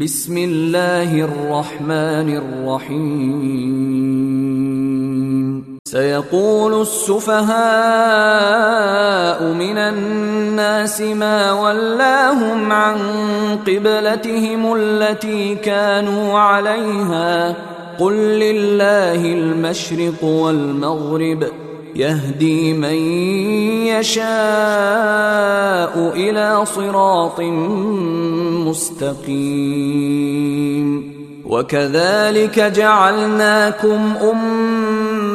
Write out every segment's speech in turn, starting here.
بسم الله الرحمن الرحيم. سيقول السفهاء من الناس ما ولاهم عن قبلتهم التي كانوا عليها. قل لله المشرق والمغرب. يهدي من يشاء إلى صراط مستقيم. وكذلك جعلناكم أمة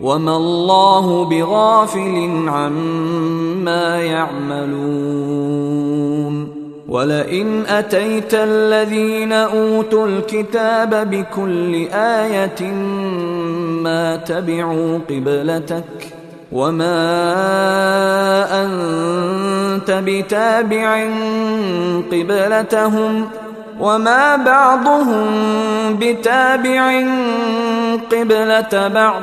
وما الله بغافل عما يعملون ولئن اتيت الذين اوتوا الكتاب بكل إيه ما تبعوا قبلتك وما انت بتابع قبلتهم وما بعضهم بتابع قبله بعض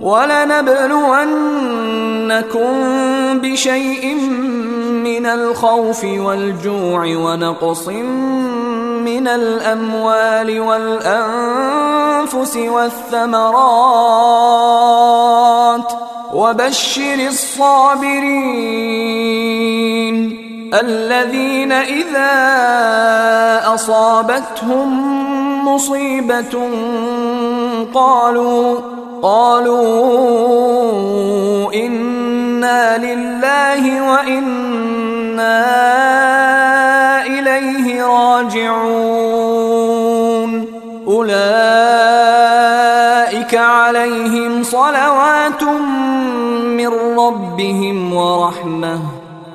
ولنبلونكم بشيء من الخوف والجوع ونقص من الأموال والأنفس والثمرات وبشر الصابرين الذين إذا أصابتهم مصيبة قالوا قالوا إنا لله وإنا إليه راجعون اولئك عليهم صلوات من ربهم ورحمه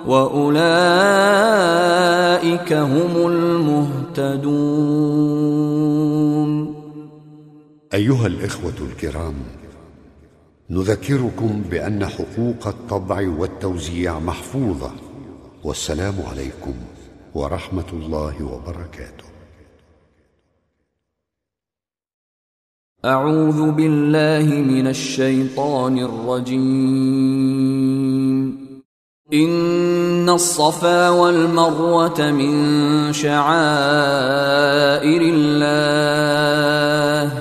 واولئك هم المهتدون أيها الإخوة الكرام نذكركم بأن حقوق الطبع والتوزيع محفوظة. والسلام عليكم ورحمة الله وبركاته. أعوذ بالله من الشيطان الرجيم. إن الصفا والمروة من شعائر الله.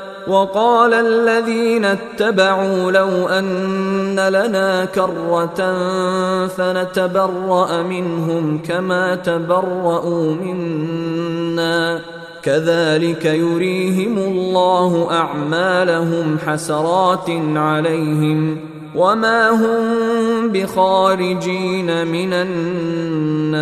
وقال الذين اتبعوا لو أن لنا كرة فنتبرأ منهم كما تبراوا منا. كذلك يريهم الله أعمالهم حسرات عليهم وما هم بخارجين من النار.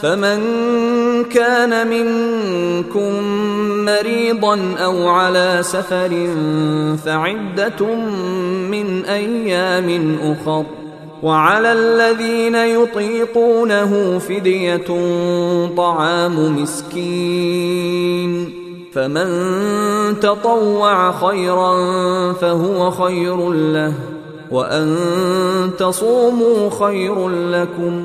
فمن كان منكم مريضا أو على سفر فعدة من أيام أخر وعلى الذين يطيقونه فدية طعام مسكين فمن تطوع خيرا فهو خير له وأن تصوموا خير لكم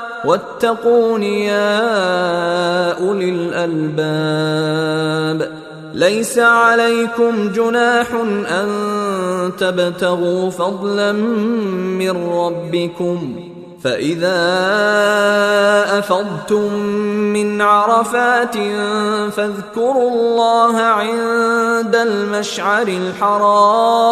واتقون يا أولي الألباب. ليس عليكم جناح أن تبتغوا فضلا من ربكم. فإذا أفضتم من عرفات فاذكروا الله عند المشعر الحرام.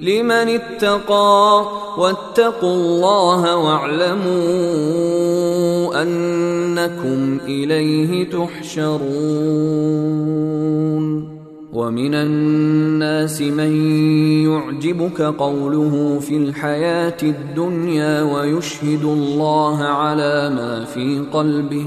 لمن اتقى واتقوا الله واعلموا أنكم إليه تحشرون. ومن الناس من يعجبك قوله في الحياة الدنيا ويشهد الله على ما في قلبه.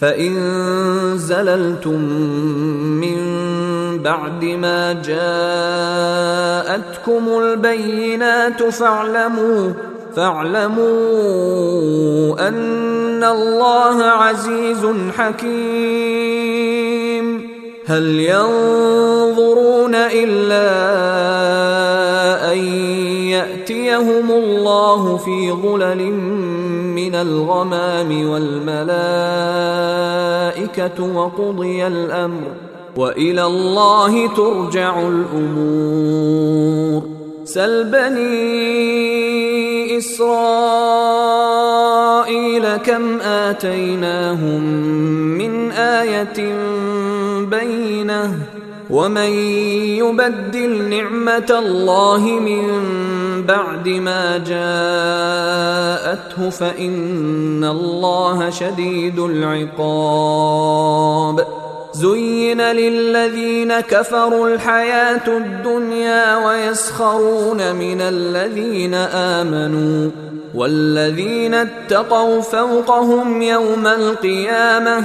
فإن زللتم من بعد ما جاءتكم البينات فاعلموا فاعلموا أن الله عزيز حكيم. هل ينظرون إلا أن يأتيهم الله في ظلل من الغمام والملائكة وقضي الأمر وإلى الله ترجع الأمور. سل بني إسرائيل كم آتيناهم من آية بينة ومن يبدل نعمة الله من بعد ما جاءته فإن الله شديد العقاب. زين للذين كفروا الحياة الدنيا ويسخرون من الذين امنوا والذين اتقوا فوقهم يوم القيامه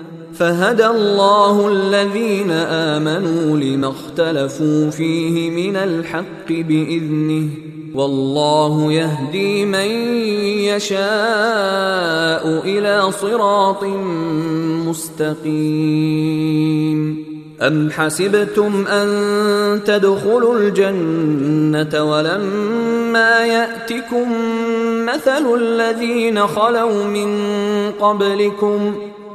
فهدى الله الذين آمنوا لما اختلفوا فيه من الحق بإذنه والله يهدي من يشاء إلى صراط مستقيم. أم حسبتم أن تدخلوا الجنة ولما يأتكم مثل الذين خلوا من قبلكم ۖ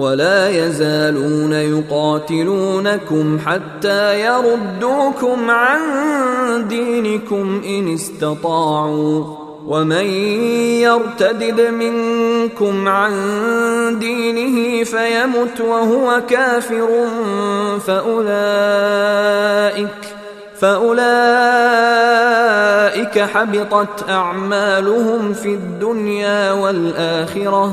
ولا يزالون يقاتلونكم حتى يردوكم عن دينكم إن استطاعوا. ومن يرتدد منكم عن دينه فيمت وهو كافر فاولئك فأولئك حبطت أعمالهم في الدنيا والآخرة.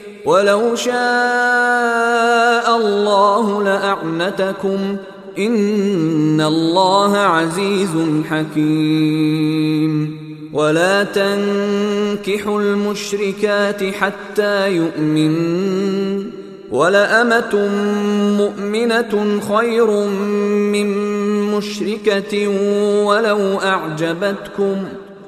ولو شاء الله لأعنتكم إن الله عزيز حكيم. ولا تنكحوا المشركات حتى يؤمن. ولأمة مؤمنة خير من مشركة ولو أعجبتكم ۖ.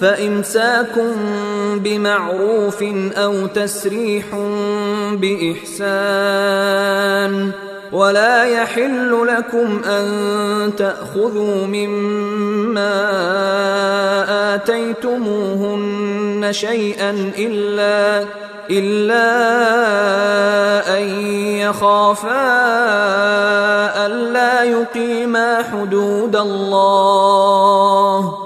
فامساك بمعروف أو تسريح بإحسان ولا يحل لكم أن تأخذوا مما آتيتموهن شيئا إلا إلا أن يخافا الا يقيما حدود الله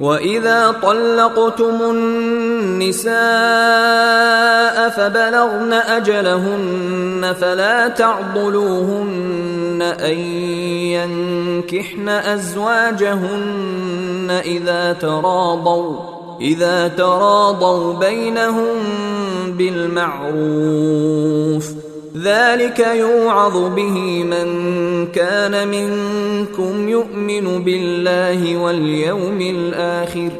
واذا طلقتم النساء فبلغن اجلهن فلا تعضلوهن ان ينكحن ازواجهن اذا تراضوا اذا تراضوا بينهم بالمعروف. ذلك يوعظ به من كان منكم يؤمن بالله واليوم الآخر.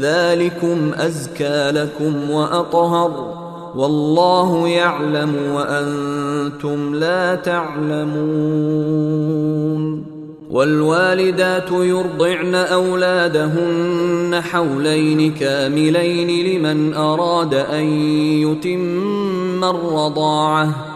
ذلكم أزكى لكم وأطهر. والله يعلم وأنتم لا تعلمون. والوالدات يرضعن أولادهن حولين كاملين لمن أراد أن يتم الرضاعة.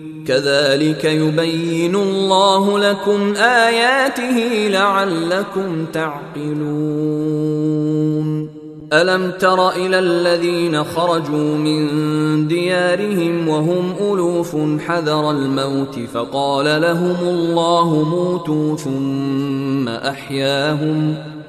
كذلك يبين الله لكم آياته لعلكم تعقلون. ألم تر إلى الذين خرجوا من ديارهم وهم ألوف حذر الموت فقال لهم الله موتوا ثم أحياهم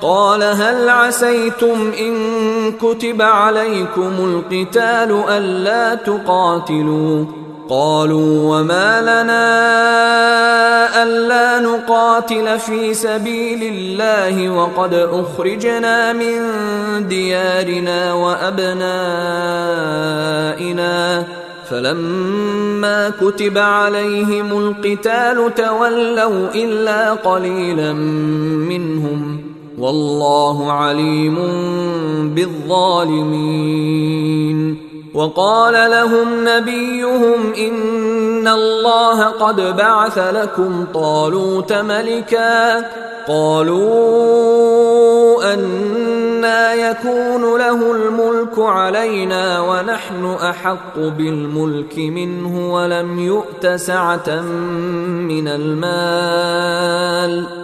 قال هل عسيتم إن كتب عليكم القتال ألا تقاتلوا؟ قالوا وما لنا ألا نقاتل في سبيل الله وقد أخرجنا من ديارنا وأبنائنا. فلما كتب عليهم القتال تولوا إلا قليلا منهم. والله عليم بالظالمين. وقال لهم نبيهم إن الله قد بعث لكم طالوت ملكا. قالوا أنا يكون له الملك علينا ونحن أحق بالملك منه ولم يؤت سعة من المال.